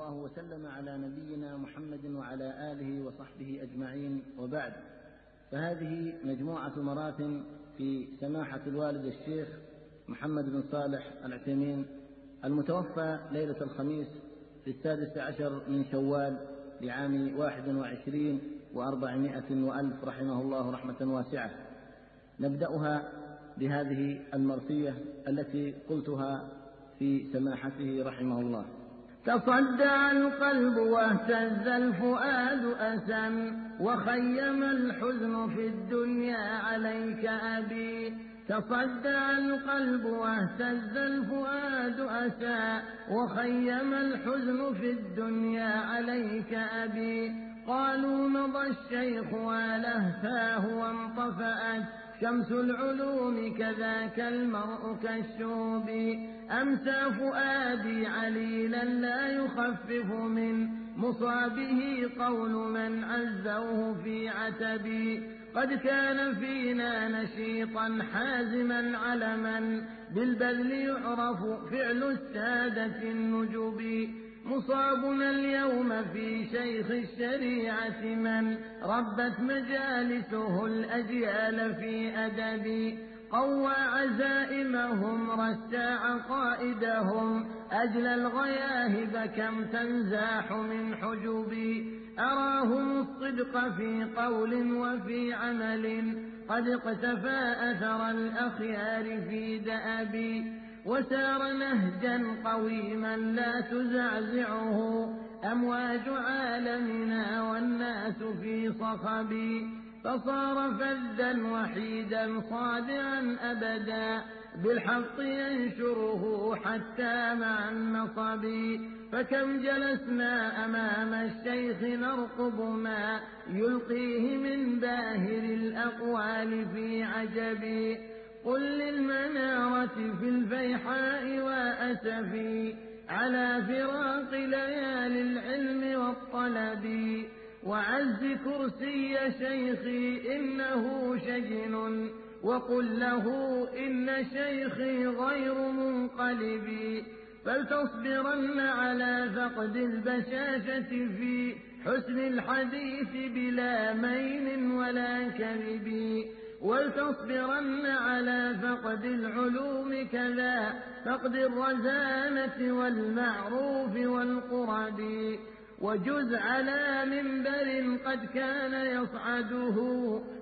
الله وسلم على نبينا محمد وعلى آله وصحبه أجمعين وبعد. فهذه مجموعة مرات في سماحة الوالد الشيخ محمد بن صالح العثيمين المتوفى ليلة الخميس في السادس عشر من شوال لعام واحد وعشرين وأربعمائة وألف رحمه الله رحمة واسعة. نبدأها بهذه المرثية التي قلتها في سماحته رحمه الله. تصدع القلب واهتز الفؤاد أسا وخيم الحزن في الدنيا عليك أبي. تصدع القلب واهتز الفؤاد أسى وخيم الحزن في الدنيا عليك أبي. قالوا مضى الشيخ ولهفاه وانطفأت شمس العلوم كذاك المرء كالشوب. أمسى فؤادي عليلا لا يخفف من مصابه قول من عزوه في عتبي. قد كان فينا نشيطا حازما علما بالبذل يعرف فعل السادة النجب مصابنا اليوم في شيخ الشريعة من ربت مجالسه الأجيال في أدب قوى عزائمهم رسى عقائدهم أجل الغياهب كم تنزاح من حجب. أراهم الصدق في قول وفي عمل قد اقتفى أثر الأخيار في دأب. وسار نهجا قويما لا تزعزعه. أمواج عالمنا والناس في صخب فصار فذا وحيدا صادعا أبدا. بالحق ينشره حتى مع النصب. فكم جلسنا أمام الشيخ نرقب ما يلقيه من باهر الأقوال في عجب قل للمنارة في الفيحاء وأسفي. على فراق ليالي العلم والطلب. وعز كرسي شيخي إنه شجن. وقل له إن شيخي غير منقلب. فلتصبرن على فقد البشاشة في حسن الحديث بلا مين ولا كذب. ولتصبرن على فقد العلوم كذا فقد الرزانة والمعروف والقرب وجز على منبر قد كان يصعده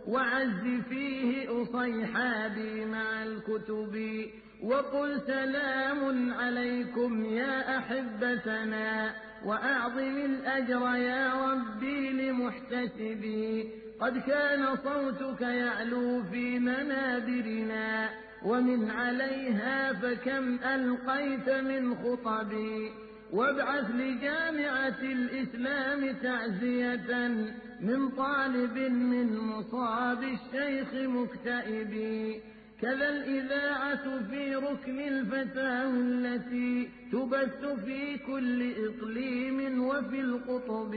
وعز فيه أصيحابي مع الكتب وقل سلام عليكم يا أحبتنا وأعظم الأجر يا ربي لمحتسبي قد كان صوتك يعلو في منابرنا ومن عليها فكم ألقيت من خطبي. وابعث لجامعة الإسلام تعزية من طالب من مصاب الشيخ مكتئب كذا الإذاعة في ركن الفتاوى التي تبث في كل إقليم وفي القطب.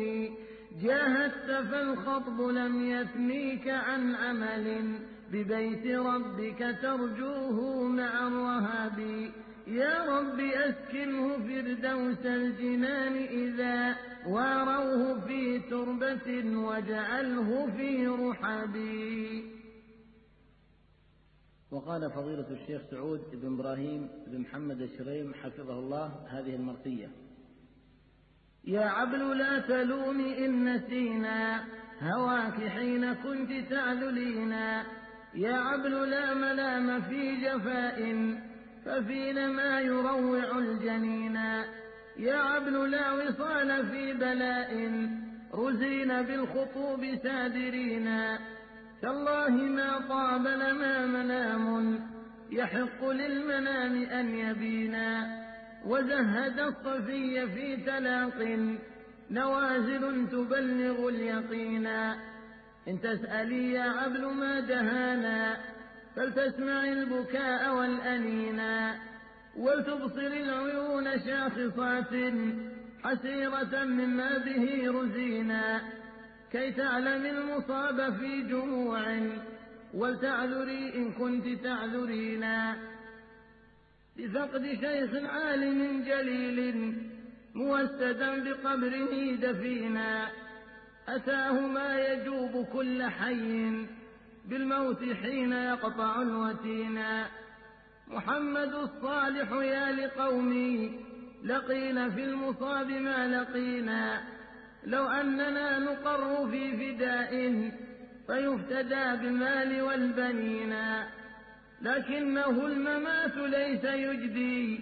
جاهدت فالخطب لم يثنيك عن عمل ببيت ربك ترجوه مع الرهاب. يا رب أسكنه فردوس الجنان إذا واروه في تربة واجعله في رحبي وقال فضيلة الشيخ سعود بن إبراهيم بن محمد الشريم حفظه الله هذه المرثية. يا عبل لا تلومي إن نسينا هواك حين كنت تعذلينا يا عبل لا ملام في جفاء ففينا ما يروع الجنينا يا عبل لا وصال في بلاء رزينا بالخطوب سادرينا تالله ما طاب لنا منام يحق للمنام أن يبينا وزهد الصفي في تلاق نوازل تبلغ اليقينا إن تسألي يا عبل ما دهانا فلتسمع البكاء والأنينا ولتبصر العيون شاخصات حسيرة مما به رزينا. كي تعلم المصاب في جموع ولتعذري إن كنت تعذرينا. بفقد شيخ عالم جليل موسدا بقبره دفينا. أتاه ما يجوب كل حي بالموت حين يقطع الوتينا محمد الصالح يا لقومي لقينا في المصاب ما لقينا. لو أننا نقر في فداء فيفتدى بالمال والبنين. لكنه الممات ليس يجدي.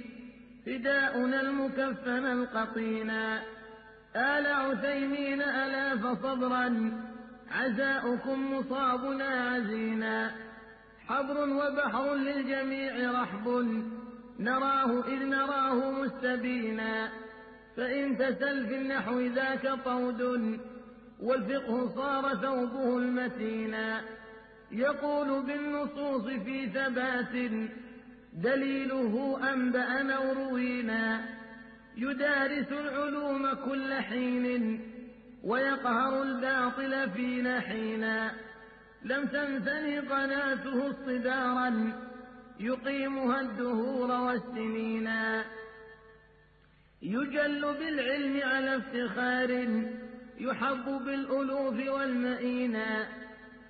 فداؤنا المكفن القطينا. آل عثيمين ألاف صبرا. عزاؤكم مصابنا عزينا. حبر وبحر للجميع رحب. نراه إذ نراه مستبينا. فإن تسل في النحو ذاك طود. والفقه صار ثوبه المتينا. يقول بالنصوص في ثبات دليله أنبأنا وروينا يدارس العلوم كل حين ويقهر الباطل فينا حينا. لم تنثني قناته اصطدارا يقيمها الدهور والسنينا يجل بالعلم على افتخار يحب بالألوف والمئينا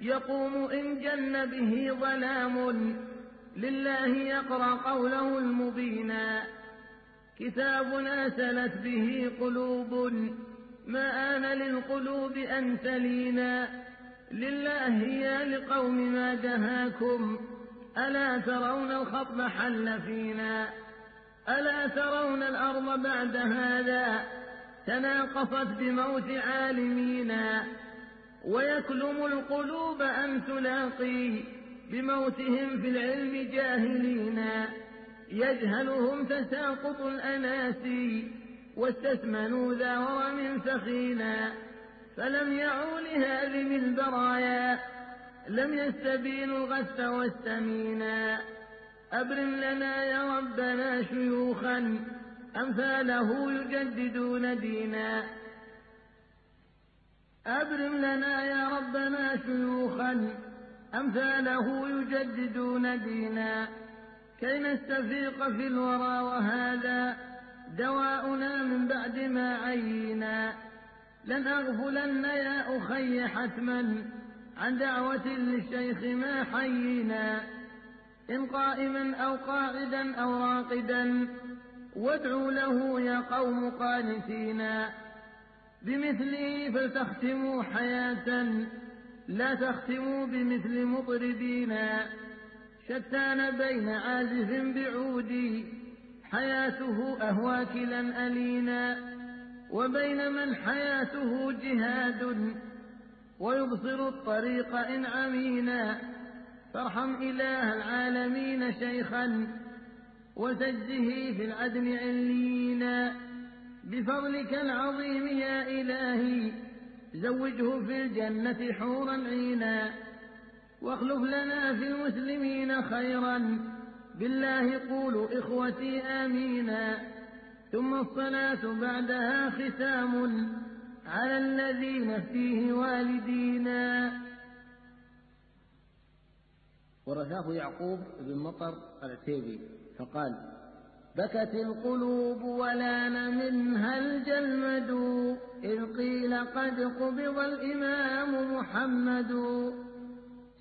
يقوم إن جن به ظلام لله يقرأ قوله المبينا كتابنا سلت به قلوب ما آن للقلوب أن تلينا لله يا لقوم ما دهاكم. ألا ترون الخطب حل فينا؟ ألا ترون الأرض بعد هذا؟ تناقصت بموت عالمينا. ويكلم القلوب أن تلاقي بموتهم في العلم جاهلينا يجهلهم تساقط الأناسي واستثمنوا ذا ورم سخينا فلم يعوا لهذه البرايا لم يستبينوا الغث والسمينا أبرم لنا يا ربنا شيوخا أمثاله يجددون دينا. أبرم لنا يا ربنا شيوخا أمثاله يجددون دينا كي نستفيق في الورى وهذا دواؤنا من بعد ما عينا لن أغفلن يا أخي حتما عن دعوة للشيخ ما حيينا إن قائما أو قاعدا أو راقدا وادعوا له يا قوم قانتينا بمثله فلتختموا حياة لا تختموا بمثل مطربينا شتان بين عازف بعودي حياته أهوى كلا ألينا وبين من حياته جهاد ويبصر الطريق إن عمينا فارحم إله العالمين شيخا وسجه في العدل علينا بفضلك العظيم يا إلهي زوجه في الجنة حورا عينا واخلف لنا في المسلمين خيرا. بالله قولوا إخوتي آمينا ثم الصلاة بعدها ختام على الذين فيه والدينا. ورثاه يعقوب بن مطر العتيبي فقال بكت القلوب ولان منها الجلمد إذ قيل قد قبض الإمام محمد.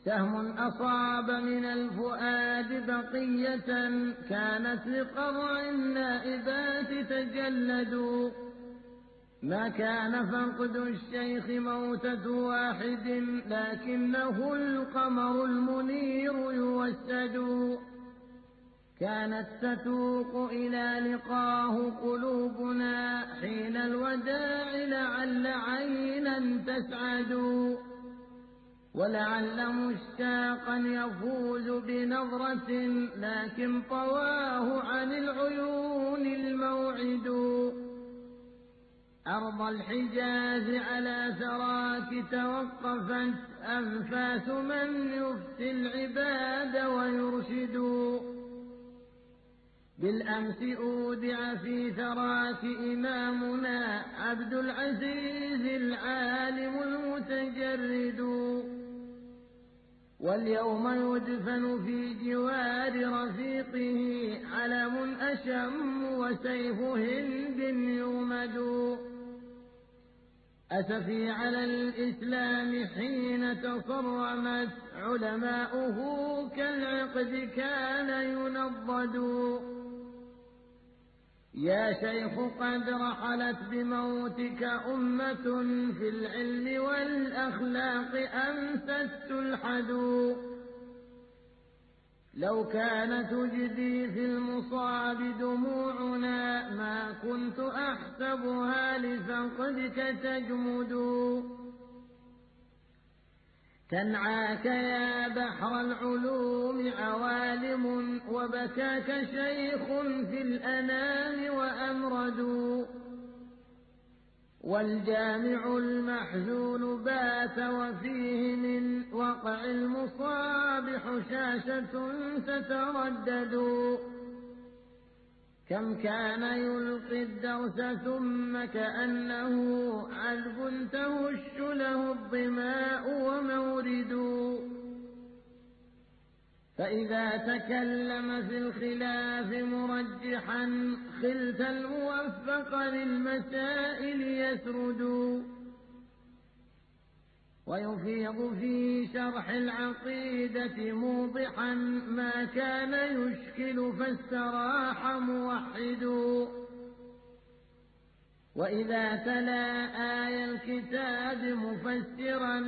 سهم أصاب من الفؤاد بقية كانت لقرع النائبات تجلد ما كان فقد الشيخ موتة واحد لكنه القمر المنير يوسد. كانت تتوق إلى لقاه قلوبنا حين الوداع لعل عينا تسعد ولعل مشتاقا يفوز بنظرة لكن طواه عن العيون الموعد. أرض الحجاز على ثراك توقفت أنفاس من يفتي العباد ويرشد بالأمس أودع في ثراك إمامنا عبد العزيز العالم المتجرد. واليوم يدفن في جوار رفيقه علم أشم وسيف هند يومد. أسفي على الإسلام حين تصرمت علماؤه كالعقد كان ينضد. يا شيخ قد رحلت بموتك أمة في العلم والأخلاق أمست تلحد لو كان تجدي في المصاب دموعنا ما كنت أحسبها لفقدك تجمد تنعاك يا بحر العلوم عوالم وبكاك شيخ في الأنام وأمرد والجامع المحزون بات وفيه من وقع المصاب حشاشة تتردد. كم كان يلقي الدرس ثم كأنه عذب تهش له الظماء ومورد فإذا تكلم في الخلاف مرجحا خلت الموفق للمسائل يسرد. ويفيض في شرح العقيدة موضحا ما كان يشكل فاستراح موحد. وإذا تلا آي الكتاب مفسرا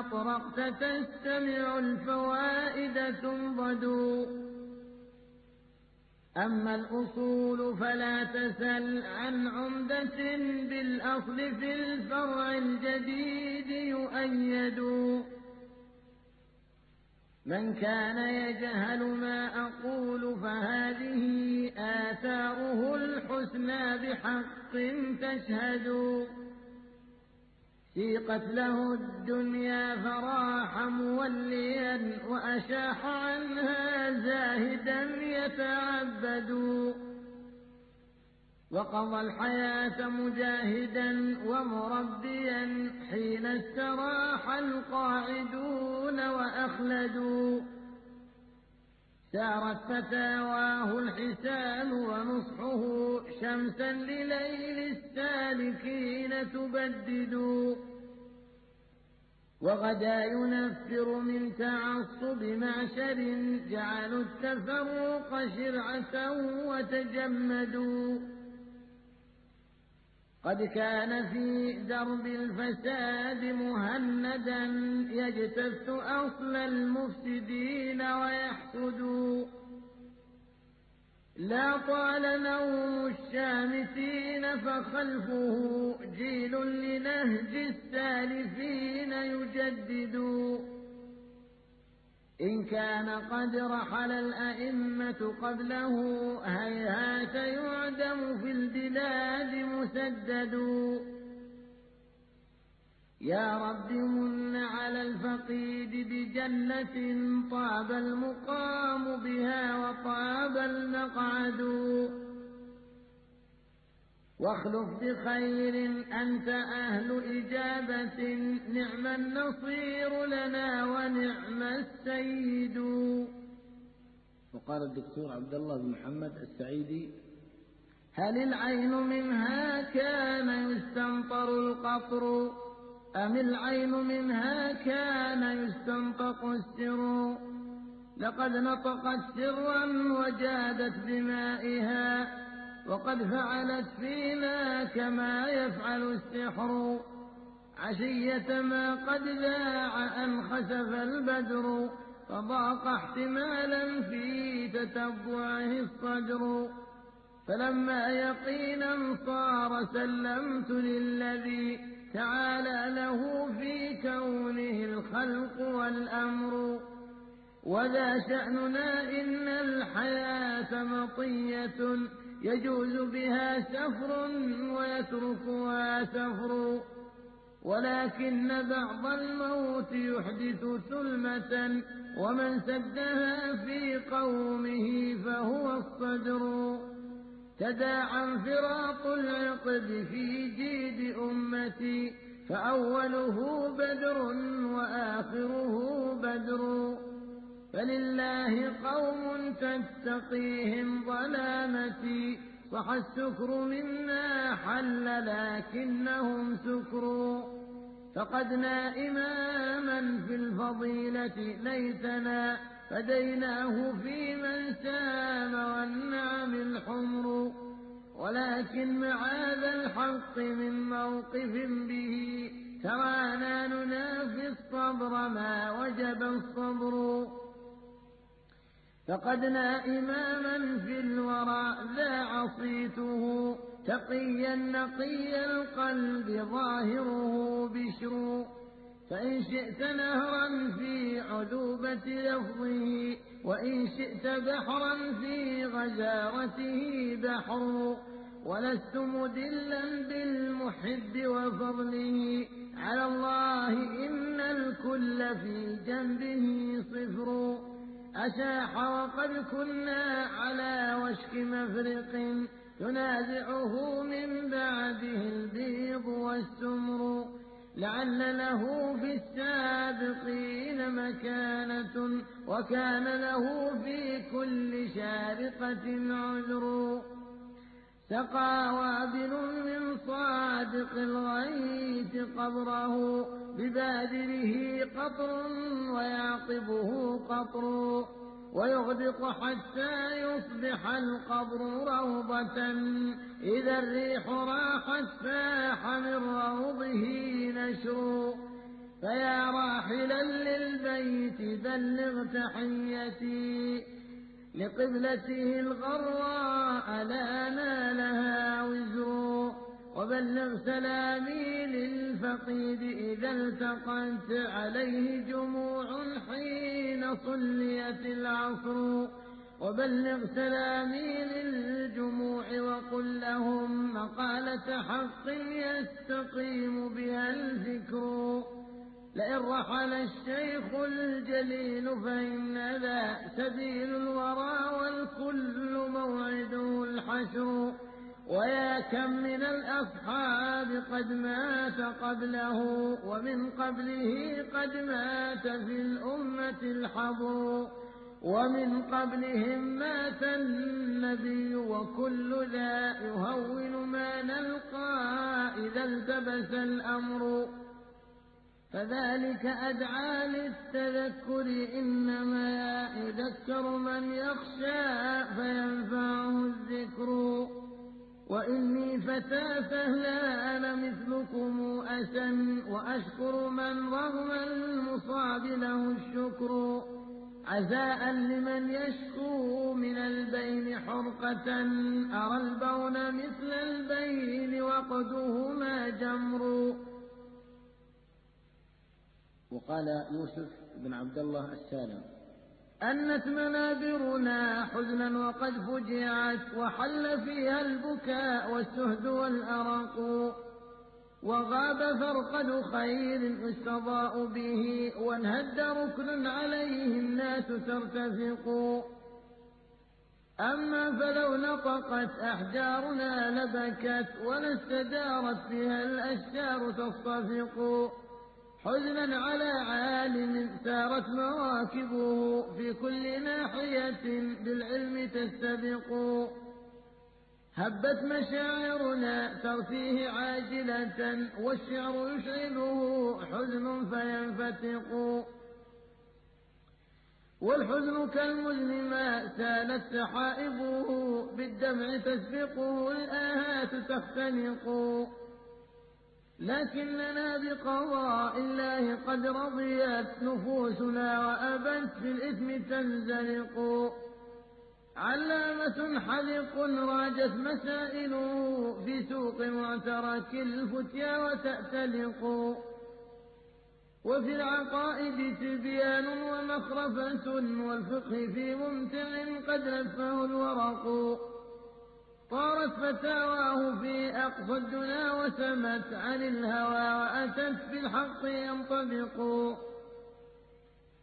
أطرقت تستمع الفوائد تنضد. أما الأصول فلا تسل عن عمدة بالأصل في الفرع الجديد يؤيد من كان يجهل ما أقول فهذه آثاره الحسنى بحق تشهد سيقت له الدنيا فراح موليا وأشاح عنها زاهدا يتعبد. وقضى الحياة مجاهدا ومربيا حين استراح القاعدون وأخلدوا. سارت فتاواه الحسان ونصحه شمسا لليل السالكين تبدد. وغدا ينفر من تعصب معشر جعلوا التفرق شرعة وتجمدوا. قد كان في درب الفساد مهندا يجتث أصل المفسدين ويحسد. لا طال نوم الشامتين فخلفه جيل لنهج السالفين يجدد. إن كان قد رحل الأئمة قبله هيهات يعدم في البلاد مسدد. يا رب من على الفقيد بجنة طاب المقام بها وطاب المقعد. واخلف بخير أنت أهل إجابة. نعم النصير لنا ونعم السيد. وقال الدكتور عبد الله بن محمد السعيدي هل العين منها كان يستمطر القطر؟ أم العين منها كان يستنطق السر؟ لقد نطقت سرا وجادت بمائها. وقد فعلت فينا كما يفعل السحر. عشية ما قد ذاع أن خسف البدر فضاق احتمالا في تتبعه الصدر فلما يقينا صار سلمت للذي تعالى له في كونه الخلق والأمر. وذا شأننا إن الحياة مطية. يجوز بها سفر ويتركها سفر ولكن بعض الموت يحدث ثلمة ومن سدها في قومه فهو الصدر. تداعى انفراط العقد في جيد أمتي فأوله بدر وآخره بدر. فلله قوم تتقيهم ظلامتي صح السكر منا حل لكنهم سكروا فقدنا إماما في الفضيلة ليتنا فديناه في من سام والنعم الحمر ولكن معاذ الحق من موقف به ترانا ننافي الصبر ما وجب الصبر فقدنا إماما في الورى ذا عصيته تقيا نقي القلب ظاهره بشر فإن شئت نهرا في عذوبة لفظه وإن شئت بحرا في غزارته بحر ولست مدلا بالمحب وفضله على الله إن الكل في جنبه صفر. أشاح وقد كنا على وشك مفرق تنازعه من بعده البيض والسمر لعل له في السابقين مكانة وكان له في كل شارقة عذر. سقى وابل من صادق الغيث قبره ببادره قطر ويعقبه قطر ويغدق حتى يصبح القبر روضة. إذا الريح راحت فاح من روضه نشر. فيا راحلا للبيت بلغ تحيتي. لقبلته الغراء لا نالها وزر. وبلغ سلامي للفقيد إذا التقت عليه جموع حين صليت العصر. وبلغ سلامي للجموع وقل لهم مقالة حق يستقيم بها الفكر لئن رحل الشيخ الجليل فإن ذا سبيل الورى والكل موعده الحشر ويا كم من الأصحاب قد مات قبله ومن قبله قد مات في الأمة الحبر ومن قبلهم مات النبي وكل ذا يهون ما نلقى إذا التبس الأمر. فذلك أدعى للتذكر إنما يذكر من يخشى فينفعه الذكر. وإني فتى سهلان مثلكم أسا وأشكر من رغم المصاب له الشكر. عزاء لمن يشكو من البين حرقة أرى البون مثل البين وقدهما جمر. وقال يوسف بن عبد الله السالم أنت منابرنا حزنا وقد فجعت وحل فيها البكاء والسهد والأرق وغاب فرقد خير يستضاء به وانهد ركن عليه الناس ترتفق. أما فلو نطقت أحجارنا لبكت ولا استدارت فيها الأشجار تصطفق حزنا على عالم سارت مواكبه في كل ناحية بالعلم تستبق. هبت مشاعرنا ترفيه عاجلة والشعر يشعله حزن فينفتق. والحزن كالمزن ما سالت سحائبه بالدمع تسبقه الآهات تختنق. لكننا بقضاء الله قد رضيت نفوسنا وأبت في الإثم تنزلق. علامة حذق راجت مسائله في سوق وترك الفتيا وتأتلق. وفي العقائد تبيان ومخرفة والفقه في ممتع قد لفه الورق. طارت فتاواه في أقصى الدنا وسمت عن الهوى وأتت بالحق ينطبق.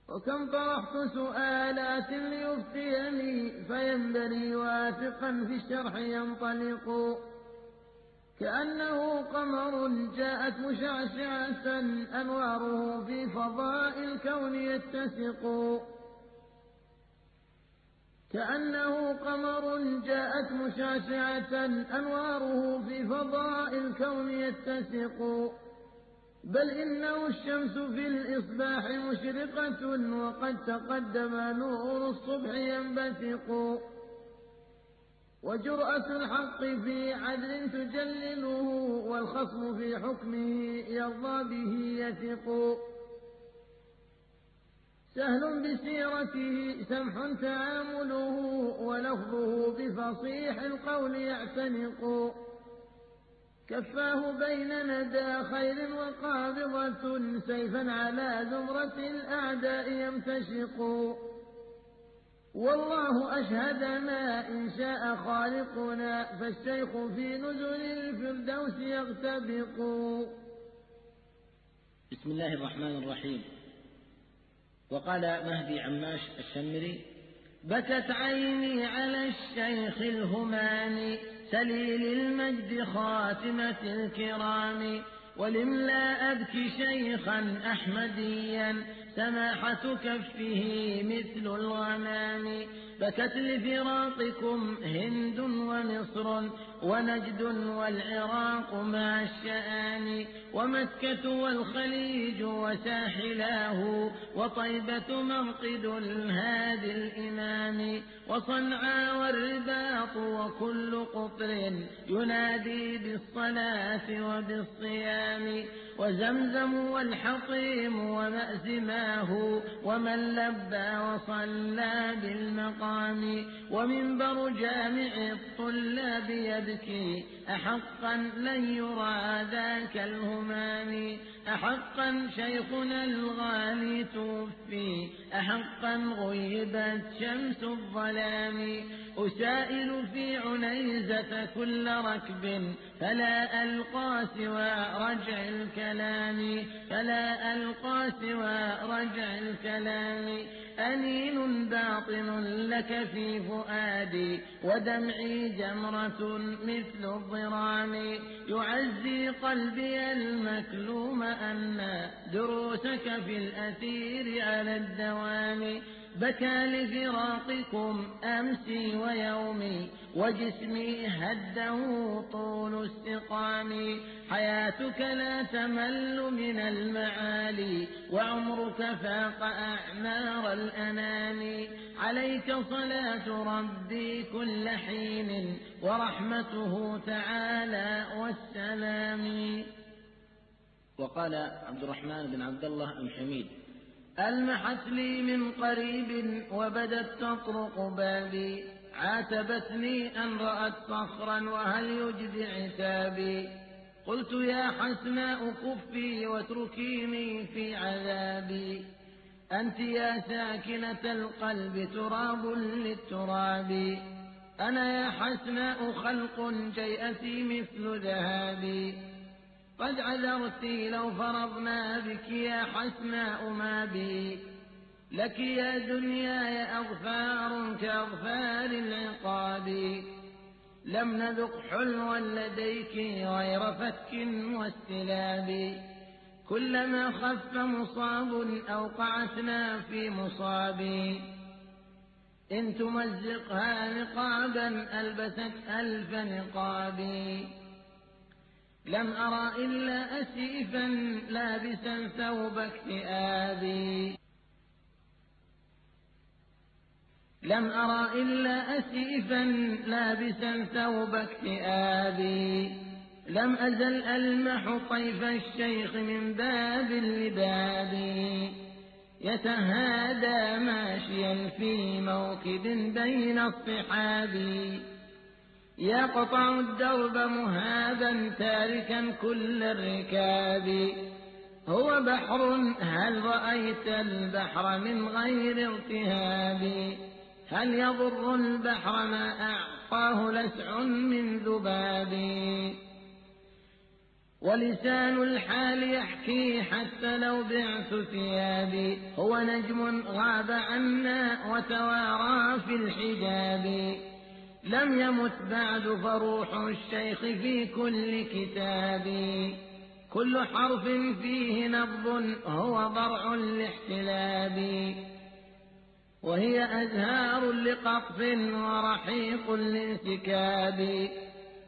وكم طرحت سؤالات ليفتيني فينبري واثقا في الشرح ينطلق. كأنه قمر جاءت مشعشعة أنواره في فضاء الكون يتسق. كأنه قمر جاءت مشعشعة أنواره في فضاء الكون يتسق. بل إنه الشمس في الإصباح مشرقة وقد تقدم نور الصبح ينبثق. وجرأة الحق في عدل تجلله والخصم في حكمه يرضى به يثق. سهل بسيرته سمح تعامله ولفظه بفصيح القول يعتنق. كفاه بين ندى خير وقابضة سيفا على زمرة الأعداء يمتشق. والله أشهدنا إن شاء خالقنا فالشيخ في نزل الفردوس يغتبق. بسم الله الرحمن الرحيم. وقال مهدي عماش الشمري بكت عيني على الشيخ الهماني سليل المجد خاتمة الكرام ولم لا أبكي شيخا أحمديا سماحة كفه مثل الغمام بكت لفراقكم هند ومصر ونجد والعراق مع الشآن ومكة والخليج وساحلاه وطيبة مرقد الهادي الإمام وصنعاء والرباط وكل قطر ينادي بالصلاة وبالصيام وزمزم والحطيم ومأزماه ومن لبى وصلى بالمقام ومنبر جامع الطلاب يبكي. أحقا لن يرى ذاك الهمام. أحقا شيخنا الغالي توفي. أحقا غيبت شمس الظلام. أسائل في عنيزة كل ركب. فلا ألقى سوى رجع الكلام. فلا ألقى سوى رجع الكلام. أنين باطن لك في فؤادي ودمعي جمرة مثل الضرام يعزي قلبي المكلوم أن دروسك في الأثير على الدوام. بكى لفراقكم أمسي ويومي وجسمي هده طول استقامي حياتك لا تمل من المعالي وعمرك فاق أعمار الأنام. عليك صلاة ربي كل حين ورحمته تعالى والسلام. وقال عبد الرحمن بن عبد الله أم حميد ألمحت لي من قريب وبدت تطرق بابي. عاتبتني أن رأت صخرا وهل يجدي عتابي. قلت يا حسناء كفي واتركيني في عذابي. أنت يا ساكنة القلب تراب للتراب. أنا يا حسناء خلق جيئتي مثل ذهابي. قد عذرتي لو فرضنا بك يا حسناء ما بي لك يا دنياي أغفار كأغفار العقاب. لم نذق حلوا لديك غير فك واستلاب. كلما خف مصاب أوقعتنا في مصاب. إن تمزقها نقابا ألبست ألف نقاب. لم أرى إلا أسيفا لابسا ثوب اكتئابي. لم أرى إلا أسيفا لابسا ثوب اكتئابي. لم أزل ألمح طيف الشيخ من باب لباب يتهادى ماشيا في موكب بين الصحاب يقطع الدرب مهابا تاركا كل الركاب. هو بحر هل رأيت البحر من غير ارتهاب؟ هل يضر البحر ما أعطاه لسع من ذباب؟ ولسان الحال يحكي حتى لو بعت ثيابي هو نجم غاب عنا وتوارى في الحجاب. لم يمت بعد فروح الشيخ في كل كتاب. كل حرف فيه نبض هو ضرع الاحتلاب. وهي أزهار لقطف ورحيق لانسكاب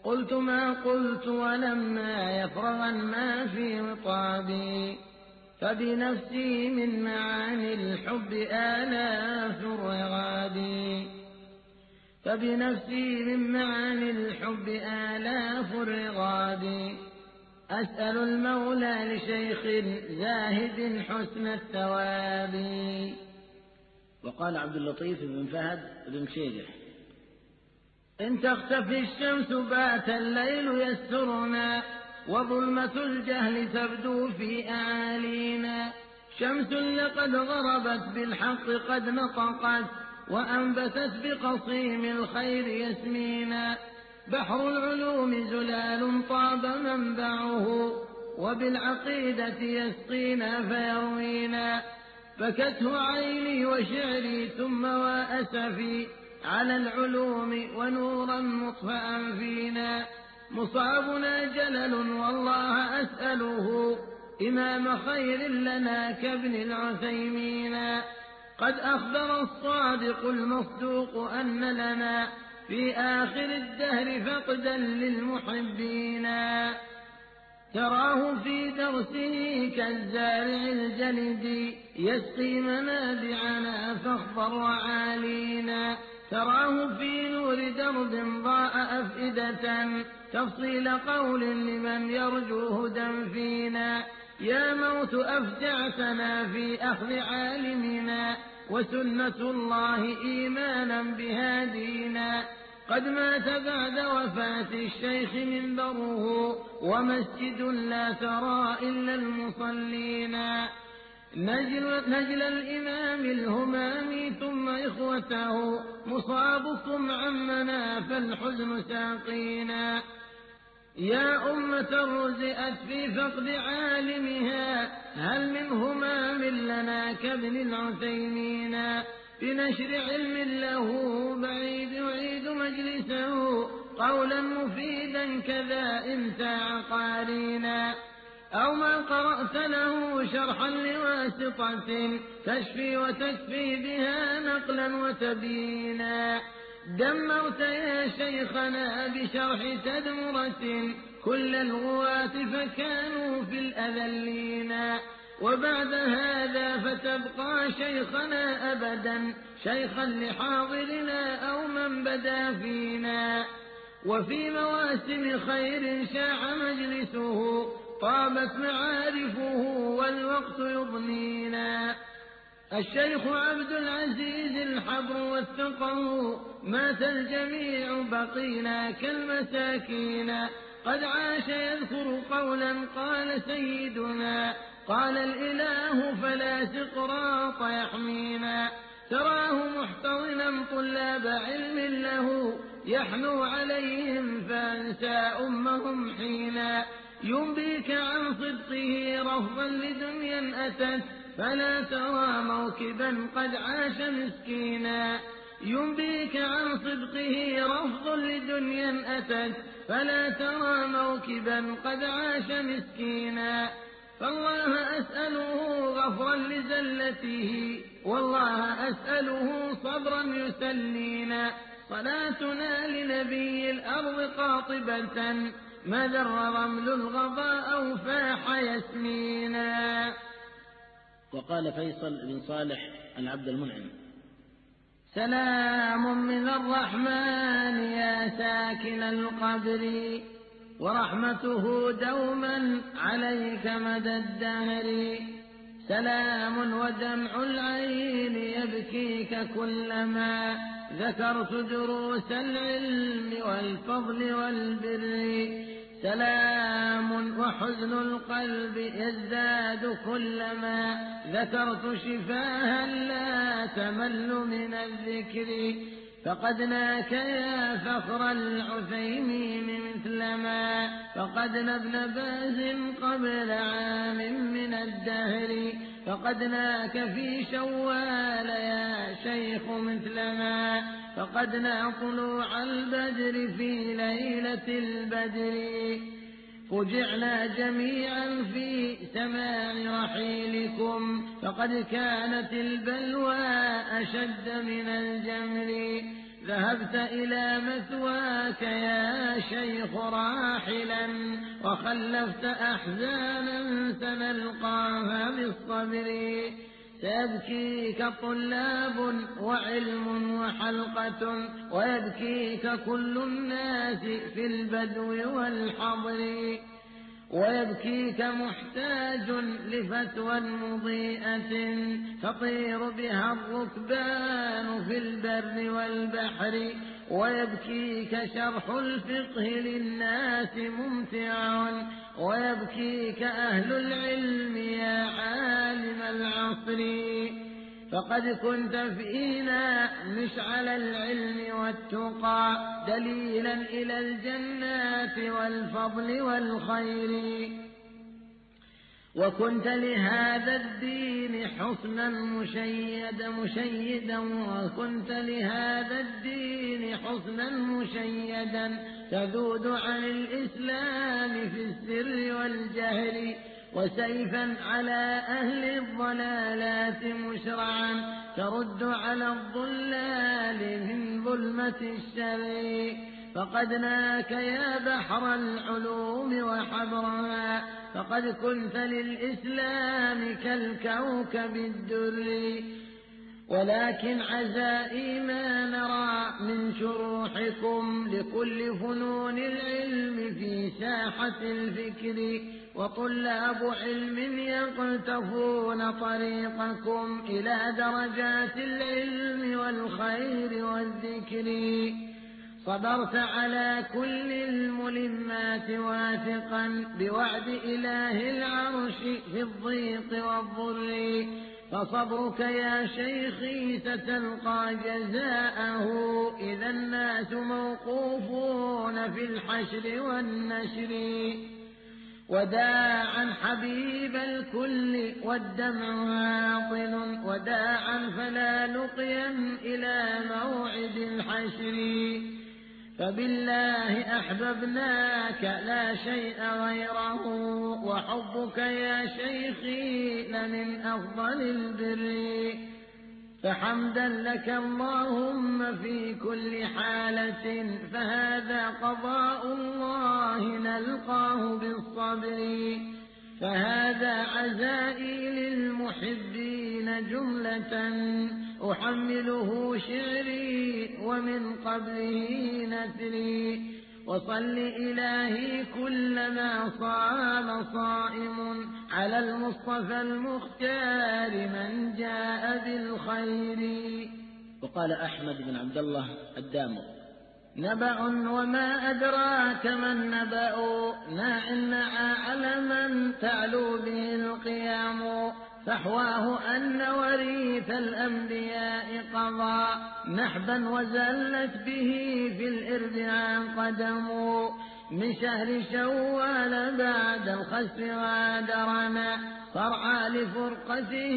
قلت ما قلت ولما يفرغ ما في وطابي فبنفسي من معاني الحب آلاف الرغاد فبنفسي من معاني الحب آلاف الرغاد. أسأل المولى لشيخ زاهد حسن الثواب. وقال عبد اللطيف بن فهد بن شيجح إن تختفي الشمس بات الليل يسترنا وظلمة الجهل تبدو في أعالينا. شمس لقد غربت بالحق قد نطقت. وأنبتت بقصيم الخير يسمينا. بحر العلوم زلال طاب منبعه وبالعقيدة يسقينا فيروينا. بكته عيني وشعري ثم وأسفي على العلوم ونورا مطفأ فينا. مصابنا جلل والله أسأله إمام خير لنا كابن العثيمين. قد أخبر الصادق المصدوق أن لنا في آخر الدهر فقدا للمحبين. تراه في درسه كالزارع الجلد يسقي منابعنا فاخضر وعالينا. تراه في نور درب ضاء أفئدة تفصيل قول لمن يرجو هدى فينا. يا موت أفجعتنا في أخذ عالمنا وسنة الله إيمانا بهادينا قد مات بعد وفاة الشيخ منبره ومسجد لا ترى إلا المصلين. نجل, نجل الإمام الهمام ثم إخوته مصابكم عمنا فالحزن ساقينا. يا أمة رزئت في فقد عالمها هل من همام لنا كابن العثيمين؟ بنشر علم له بعيد يعيد مجلسه قولا مفيدا كذا إمتاع قارينا أو ما قرأت له شرحا لواسطة تشفي وتكفي بها نقلا وتبينا دمرت يا شيخنا بشرح تدمرة. كل الغواة فكانوا في الأذلين. وبعد هذا فتبقى شيخنا أبدا شيخا لحاضرنا أو من بدا فينا. وفي مواسم خير شاع مجلسه طابت معارفه والوقت يضنينا. الشيخ عبد العزيز الحبر والثقه مات الجميع بقينا كالمساكين. قد عاش يذكر قولا قال سيدنا قال الإله فلا سقراط يحمينا. تراه محتضنا طلاب علم له يحنو عليهم فانسى أمهم حينا. ينبيك عن صدقه رفضا لدنيا أتت فلا ترى موكبا قد عاش مسكينا. ينبيك عن صدقه رفض لدنيا أتت. فلا ترى موكبا قد عاش مسكينا. فالله أسأله غفرا لزلته. والله أسأله صبرا يسلينا. صلاتنا لنبي الأرض قاطبة. ما ذر رمل الغضاء أو فاح يسمينا. وقال فيصل بن صالح العبد المنعم. سلام من الرحمن يا ساكن القبر ورحمته دوما عليك مدى الدهر. سلام ودمع العين يبكيك كلما ذكرت دروس العلم والفضل والبر. سلام وحزن القلب يزداد كلما ذكرت شفاها لا تمل من الذكر. فقدناك يا فخر العثيمين مثلما. فقدنا ابن باز قبل عام من الدهر. فقدناك في شوال يا شيخ مثلما فقدنا طلوع البدر في ليلة البدر. فجعنا جميعا في سماع رحيلكم. فقد كانت البلوى أشد من الجمر. ذهبت إلى مثواك يا شيخ راحلا وخلفت أحزانا سنلقاها بالصبر. سيبكيك طلاب وعلم وحلقة ويبكيك كل الناس في البدو والحضر. ويبكيك محتاج لفتوى مضيئة تطير بها الركبان في البر والبحر. ويبكيك شرح الفقه للناس ممتع. ويبكيك أهل العلم يا عالم العصر. فقد كنت فينا مشعل العلم والتقى دليلا إلى الجنات والفضل والخير. وكنت لهذا الدين حسنا مشيدا مشيدا وكنت لهذا الدين حسنا مشيدا. تذود عن الإسلام في السر والجهر وسيفا على أهل الضلالات مشرعا. ترد على الضلال من ظلمة الشر فقد ناك يا بحر العلوم وحبرها فقد كنت للإسلام كالكوكب الدري. ولكن عزائي ما نرى من شروحكم لكل فنون العلم في ساحة الفكر وطلاب علم يقتفون طريقكم إلى درجات العلم والخير والذكر. صبرت على كل الملمات واثقا بوعد إله العرش في الضيق والضر. فصبرك يا شيخي ستلقى جزاءه. إذا الناس موقوفون في الحشر والنشر. وداعا حبيب الكل والدمع عاطل. وداعا فلا لقيا إلى موعد الحشر. فبالله أحببناك لا شيء غيره وحبك يا شيخي لمن أفضل البر فحمدا لك اللهم في كل حالة فهذا قضاء الله نلقاه بالصبر فهذا عزائي للمحبين جملة أحمله شعري ومن قبله نثري وصل إلهي كلما صام صائم على المصطفى المختار من جاء بالخير. وقال أحمد بن عبد الله الدامر نبأ وما أدراك ما النبأ؟ ناع من تعلو به القيام؟ فحواه أن وريث الأنبياء قضى. نحبا وزلت به في الإرض عن قدم. من شهر شوال بعد الخسف غادرنا صرعى لفرقته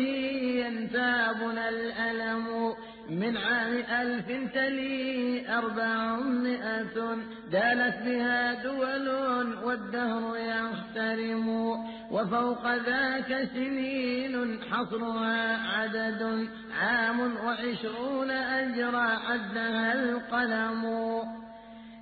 ينتابنا الألم. من عام ألف تلي أربعمائة دالت بها دول والدهر يخترم وفوق ذاك سنين حصرها عدد عام وعشرون أجرى عدها القلم.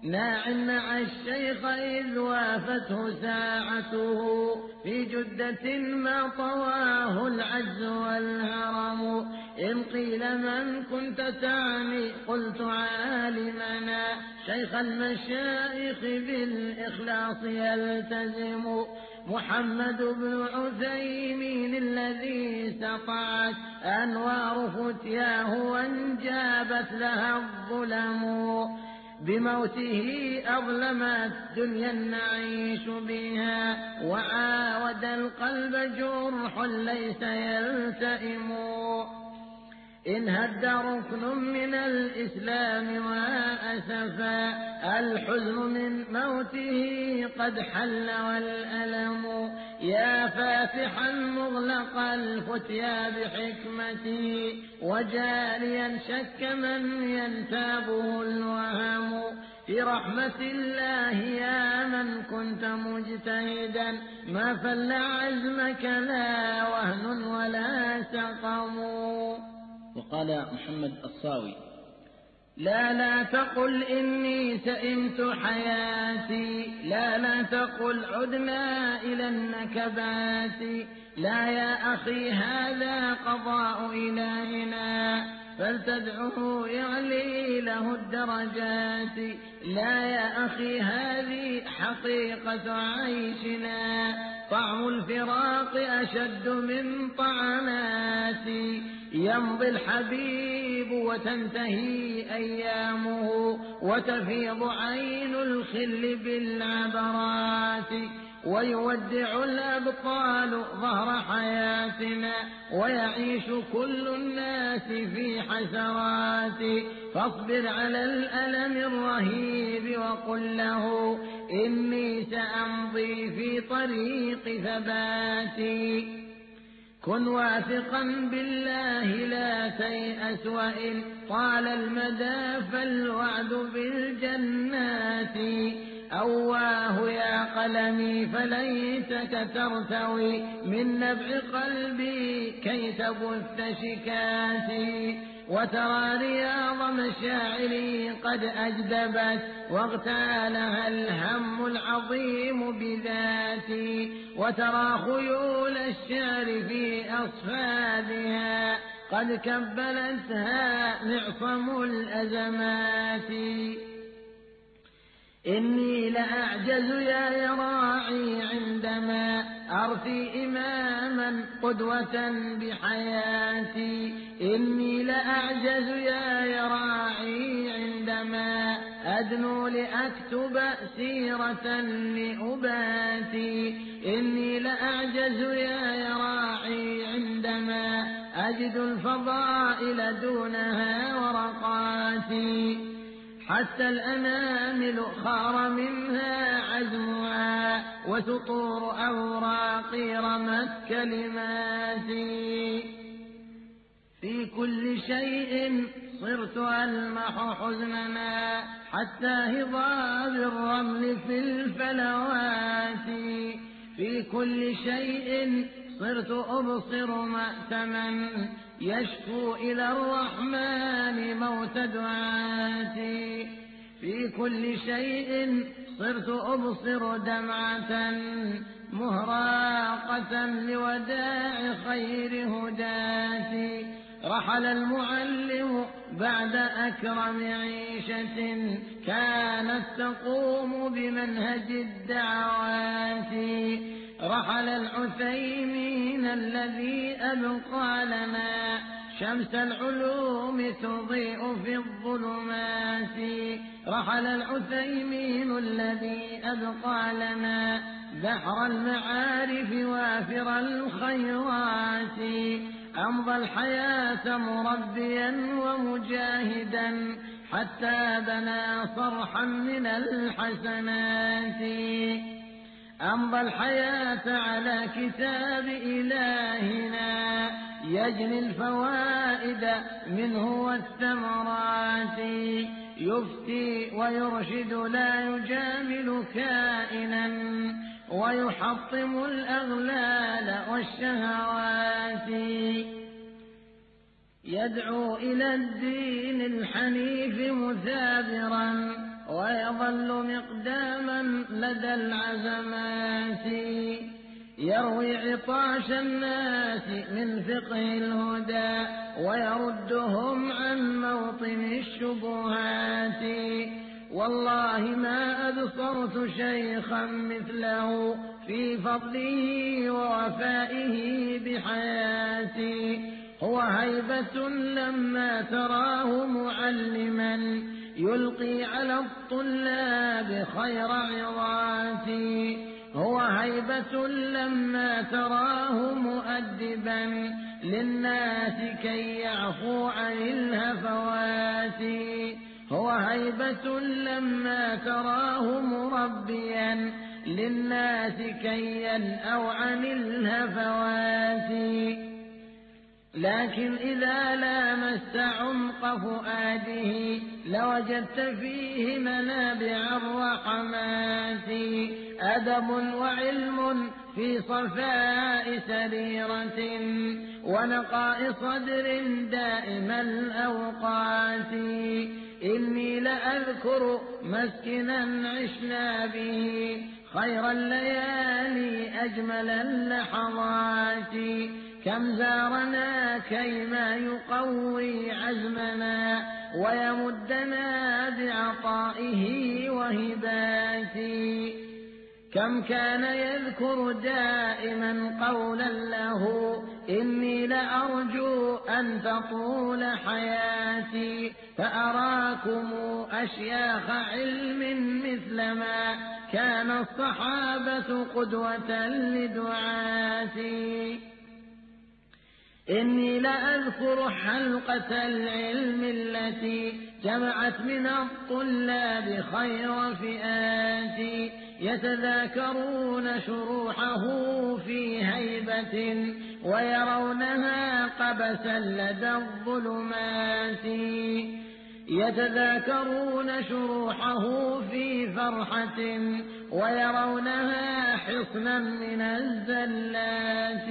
ناع مع الشيخ إذ وافته ساعته في جدة ما طواه العجز والهرم. إن قيل من كنت تعني قلت عالمنا. شيخ المشايخ بالإخلاص يلتزم. محمد بن عثيمين الذي سطعت أنوار فتياه وانجابت لها الظلم. بموته أظلمت دنيا نعيش بها وعاود القلب جرح ليس يلتئم إن هد ركن من الإسلام وأسفا الحزن من موته قد حل والألم. يا فاتحا مغلق الفتيا بحكمتي وجاريا شك من ينتابه الوهم. في رحمة الله يا من كنت مجتهدا ما فل عزمك لا وهن ولا سقم. وقال محمد الصاوي لا لا تقل إني سئمت حياتي. لا لا تقل عدنا إلى النكبات. لا يا أخي هذا قضاء إلهنا. فلتدعه يعلي له الدرجات. لا يا أخي هذه حقيقة عيشنا. طعم الفراق أشد من طعناتي يمضي الحبيب وتنتهي أيامه وتفيض عين الخل بالعبرات ويودع الأبطال ظهر حياتنا ويعيش كل الناس في حسرات فاصبر على الألم الرهيب وقل له إني سأمضي في طريق ثباتي كن واثقا بالله لا تيأس وإن طال المدى فالوعد بالجنات. أواه يا قلمي فليتك ترتوي من نبع قلبي كي تبث شكاتي. وترى رياض مشاعري قد أجدبت واغتالها الهم العظيم بذاتي. وترى خيول الشعر في أصفادها قد كبلتها معصم الأزمات. إني لأعجز يا يراعي عندما أرثي إماما قدوة بحياتي. إني لأعجز يا يراعي عندما أدنو لأكتب سيرة لأباتي. إني لأعجز يا يراعي عندما أجد الفضائل دونها ورقاتي. حتى الأنامل خار منها عزمها وسطور أوراقي رمت كلماتي في كل شيء صرت ألمح حزننا حتى هضاب الرمل في الفلوات. في كل شيء صرت أبصر مأتما يشكو إلى الرحمن موت دعاتي. في كل شيء صرت أبصر دمعة مهراقة لوداع خير هداتي. رحل المعلم بعد أكرم عيشة كانت تقوم بمنهج الدعوات. رحل العثيمين الذي أبقى لنا شمس العلوم تضيء في الظلمات. رحل العثيمين الذي أبقى لنا بحر المعارف وافر الخيرات. أمضى الحياة مربيا ومجاهدا حتى بنى صرحا من الحسنات. أمضى الحياة على كتاب إلهنا يجني الفوائد منه والثمرات. يفتي ويرشد لا يجامل كائنا ويحطم الأغلال والشهوات. يدعو إلى الدين الحنيف مثابرا ويظل مقداما لدى العزمات. يروي عطاش الناس من فقه الهدى ويردهم عن موطن الشبهات. والله ما أبصرت شيخا مثله في فضله ووفائه بحياتي. هو هيبة لما تراه معلما. يلقي على الطلاب خير عظاتي هو هيبة لما تراه مؤدبا للناس كي يعفو عن الهفوات. هو هيبة لما تراه مربيا للناس كي ينأوا عن الهفوات. لكن إذا لامست عمق فؤاده لوجدت فيه منابع الرحمات أدب وعلم في صفاء سريرة ونقاء صدر دائم الأوقات. إني لأذكر مسكنا عشنا به خير الليالي أجمل اللحظات. كم زارنا كيما يقوي عزمنا ويمدنا بعطائه وهباته كم كان يذكر دائما قولا له إني لأرجو أن تطول حياتي فأراكم أشياخ علم مثلما كان الصحابة قدوة لدعاتي. إني لأذكر حلقة العلم التي جمعت من الطلاب خير فئات يتذاكرون شروحه في هيبة ويرونها قبسا لدى الظلمات. يتذاكرون شروحه في فرحة ويرونها حصنا من الزلات.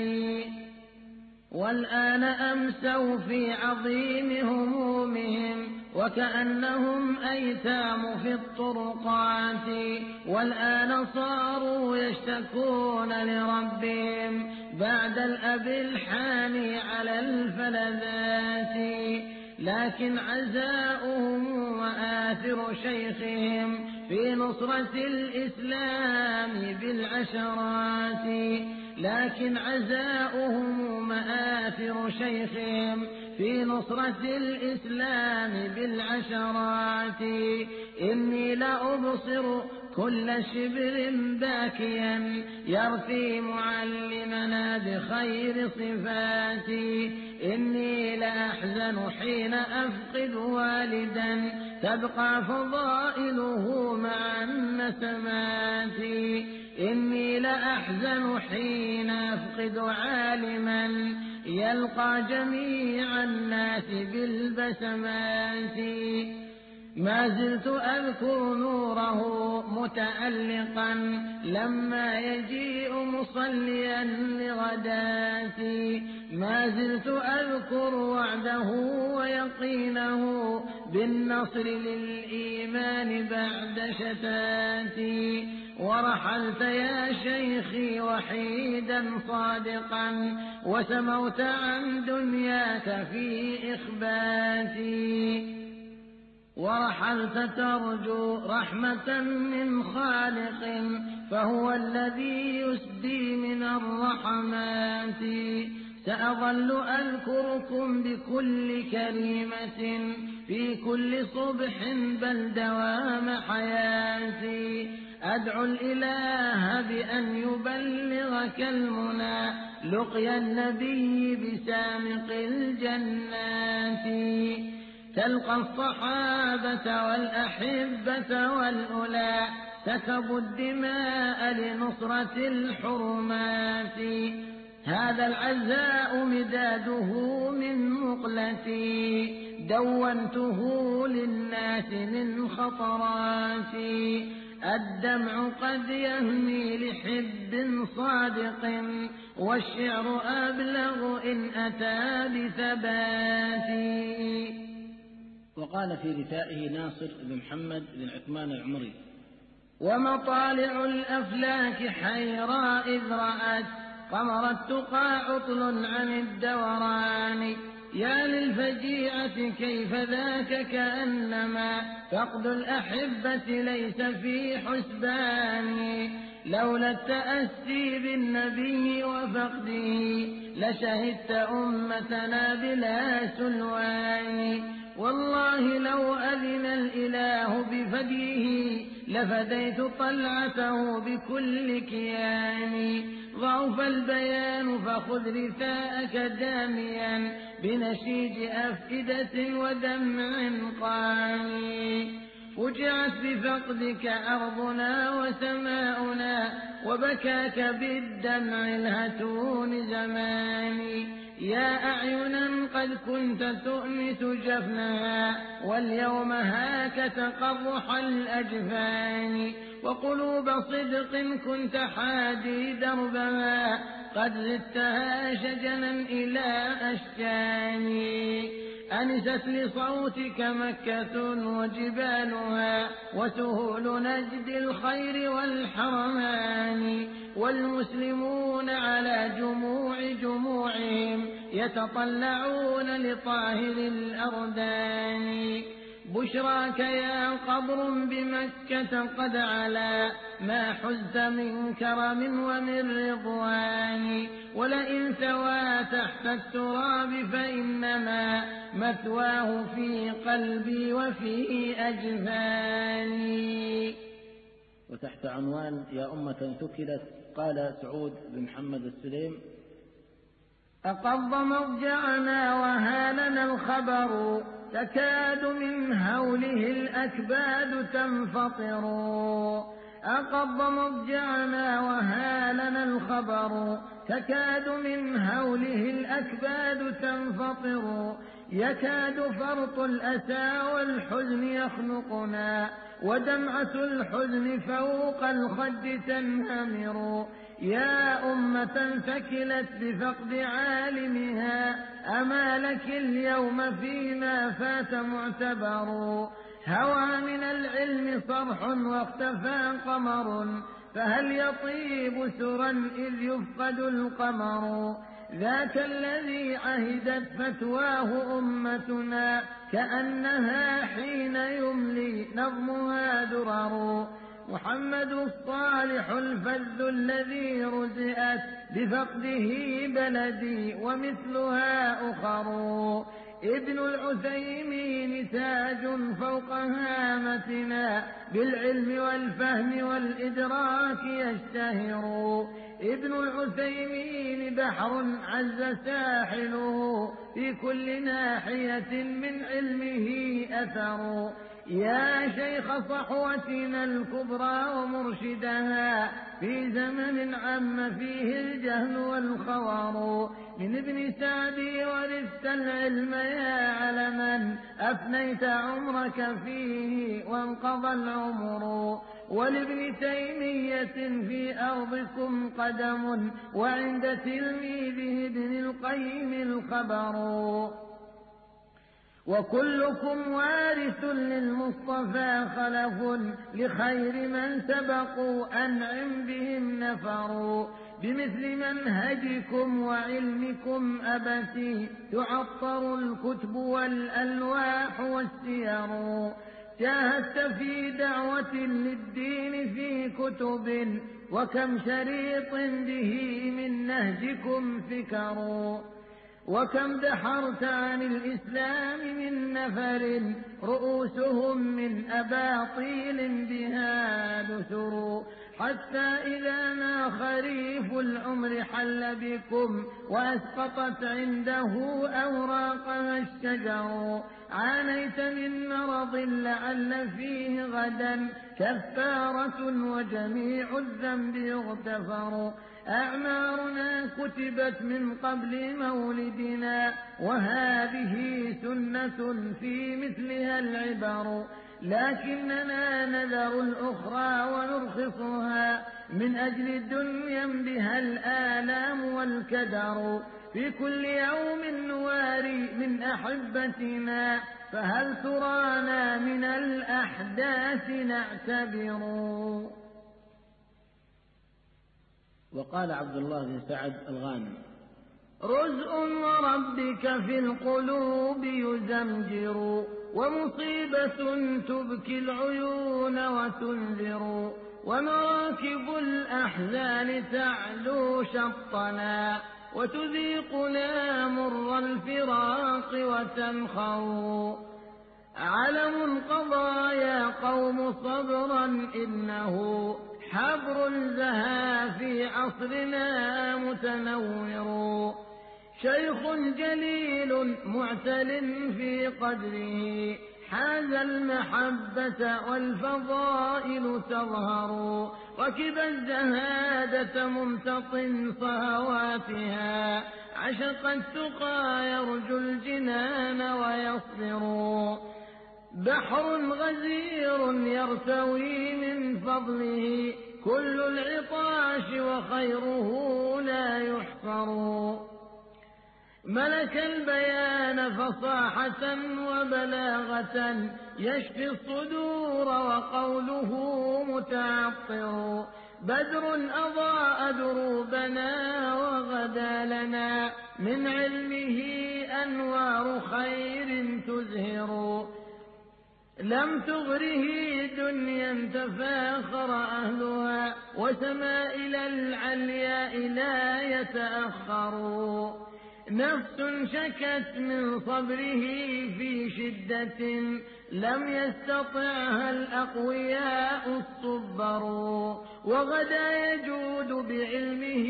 والآن أمسوا في عظيم همومهم وكأنهم أيتام في الطرقات والآن صاروا يشتكون لربهم بعد الأب الحاني على الفلذات. لكن عزاؤهم وآثر شيخهم في نصرة الإسلام بالعشرات. لكن عزاؤهم مآثر شيخهم في نصرة الإسلام بالعشرات. إني لأبصر كل شبر باكيا يرثي معلمنا بخير صفاتي. إني لأحزن حين أفقد والدا. تبقى فضائله مع النسمات إني لأحزن حين أفقد عالما. يلقى جميع الناس بالبسمات ما زلت أذكر نوره متألقا لما يجيء مصليا لغداتي ما زلت أذكر وعده ويقينه بالنصر للإيمان بعد شتاتي. ورحلت يا شيخي وحيدا صادقا وسموت عن دنياك في إخباتي. ورحلت ترجو رحمة من خالق فهو الذي يسدي من الرحمات. سأظل أذكركم بكل كلمة في كل صبح بل دوام حياتي. أدعو الإله بأن يبلغك المنى لقيا النبي بسامق الجنات. تلقى الصحابة والأحبة والأولى سكبوا الدماء لنصرة الحرمات. هذا العزاء مداده من مقلتي. دونته للناس من خطراتي. الدمع قد يهمي لحب صادق والشعر أبلغ إن أتى بثباتي. وقال في رثائه ناصر بن محمد بن عثمان العمري ومطالع الأفلاك حيرا إذ رأت قمر التقى عطل عن الدوران. يا للفجيعة كيف ذاك كأنما فقد الأحبة ليس في حسبان. لولا التأسي بالنبي وفقده لشهدت أمتنا بلا سلوان. والله لو أذن الإله بفديه لفديت طلعته بكل كيان. ضعف البيان فخذ رثاءك داميا بنشيج أفئدة ودمع قاني. فجعت بفقدك أرضنا وسماؤنا وبكاك بالدمع الهتون زماني. يا أعينا قد كنت تؤنس جفنها واليوم هاك تقرح الأجفان. وقلوب صدق كنت حادي دربها. قد زدتها شجنا إلى أشجاني. أنست لصوتك مكة وجبالها وسهول نجد الخير والحرمان. والمسلمون على جموع جموعهم يتطلعون لطاهر الأردان. بشراك يا قبر بمكة قد علا ما حزت من كرم ومن رضوان. ولئن سوى تحت التراب فإنما مثواه في قلبي وفي أجفاني وتحت عنوان يا أمة ثكلت قال سعود بن محمد السليم. أقض مضجعنا وهالنا الخبر. تكاد من هوله الأكباد تنفطر. أقض مضجعنا وهالنا الخبر. تكاد من هوله الأكباد تنفطر. يكاد فرط الأسى والحزن يخنقنا. ودمعة الحزن فوق الخد تنهمر. يا أمة ثكلت بفقد عالمها أما لك اليوم فيما فات معتبر. هوى من العلم صرح واختفى قمر فهل يطيب سرا إذ يفقد القمر؟ ذاك الذي عهدت فتواه أمتنا كأنها حين يملي نظمها درر. محمد الصالح الفذ الذي رزئت بفقده بلدي ومثلها أخر. ابن العثيمين تاج فوق هامتنا بالعلم والفهم والإدراك يشتهر. ابن العثيمين بحر عز ساحله في كل ناحية من علمه أثر. يا شيخ صحوتنا الكبرى ومرشدها في زمن عم فيه الجهل والخوار. من ابن سعدي ورثت العلم يا علما أفنيت عمرك فيه وانقضى العمر. ولابن تيمية في أرضكم قدم وعند تلميذه ابن القيم الخبر. وكلكم وارث للمصطفى خلف لخير من سبقوا أنعم بهم نفروا. بمثل منهجكم وعلمكم أبتي تعطر الكتب والألواح والسير. جاهدت في دعوة للدين في كتب وكم شريط به من نهجكم فكروا وكم دحرت عن الإسلام من نفر رؤوسهم من أباطيل بها دثر حتى إذا ما خريف العمر حل بكم وأسقطت عنده أوراقها الشجر. عانيت من مرض لعل فيه غدا كفارة وجميع الذنب يغتفر أعمارنا كتبت من قبل مولدنا وهذه سنة في مثلها العبر. لكننا نذر الأخرى ونرخصها من أجل دنيا بها الآلام والكدر. في كل يوم نواري من أحبتنا فهل ترانا من الأحداث نعتبر؟ وقال عبد الله بن سعد الغانم رزء وربك في القلوب يزمجر ومصيبة تبكي العيون وتنذر ومراكب الأحزان تعلو شطنا وتذيقنا مر الفراق وتنخر علم قضى يا قوم صبرا إنه حبر زها في عصرنا متنور. شيخ جليل معتل في قدره حاز المحبة والفضائل تظهر. ركب الزهادة ممتط صهواتها عشق التقى يرجو الجنان ويصبر. بحر غزير يرتوي من فضله كل العطاش وخيره لا يحصر ملك البيان فصاحة وبلاغة يشفي الصدور وقوله متعطر. بدر أضاء دروبنا وغدا لنا من علمه أنوار خير تزهر. لم تغره دنيا تفاخر أهلها وسمائل العلياء لا يتأخر. نفس شكت من صبره في شدة لم يستطعها الأقوياء الصبر. وغدا يجود بعلمه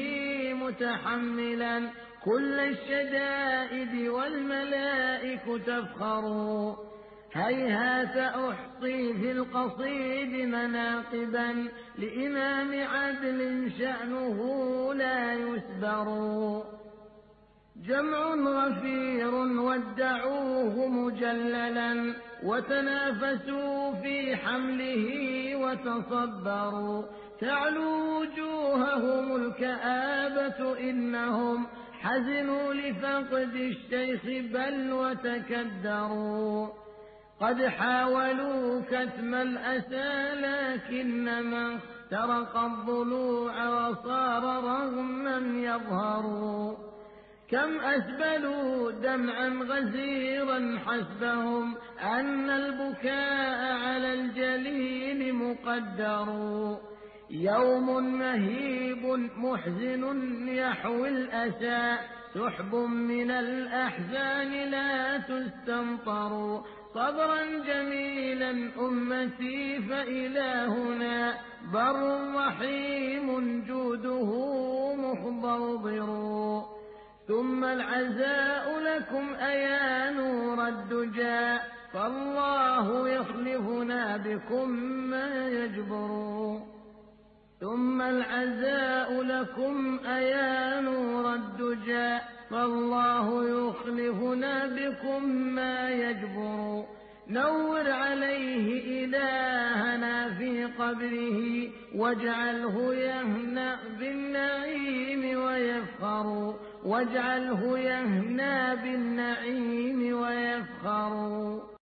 متحملا كل الشدائد والملائك تفخر. هيهات أحصي في القصيد مناقبا لإمام عدل شأنه لا يسبر. جمع غفير ودعوه مجللا وتنافسوا في حمله وتصبروا. تعلو وجوههم الكآبة إنهم حزنوا لفقد الشيخ بل وتكدروا قد حاولوا كتم الأسى لكنما اخترق الضلوع وصار رغما يظهر كم أسبلوا دمعا غزيرا حسبهم أن البكاء على الجليل مقدر. يوم مهيب محزن يحوي الأسى سحب من الأحزان لا تستمطر صبرا جميلا أمتي فإلهنا بر رحيم جوده مخضرضر. ثم العزاء لكم أيا نور الدجى. فالله يخلفنا بكم ما يجبر. ثم العزاء لكم أيا نور الدجى. فالله يخلفنا بكم ما يجبر. نور عليه إلهنا في قبره واجعله يهنأ بالنعيم ويفخر. واجعله يهنى بالنعيم ويفخر.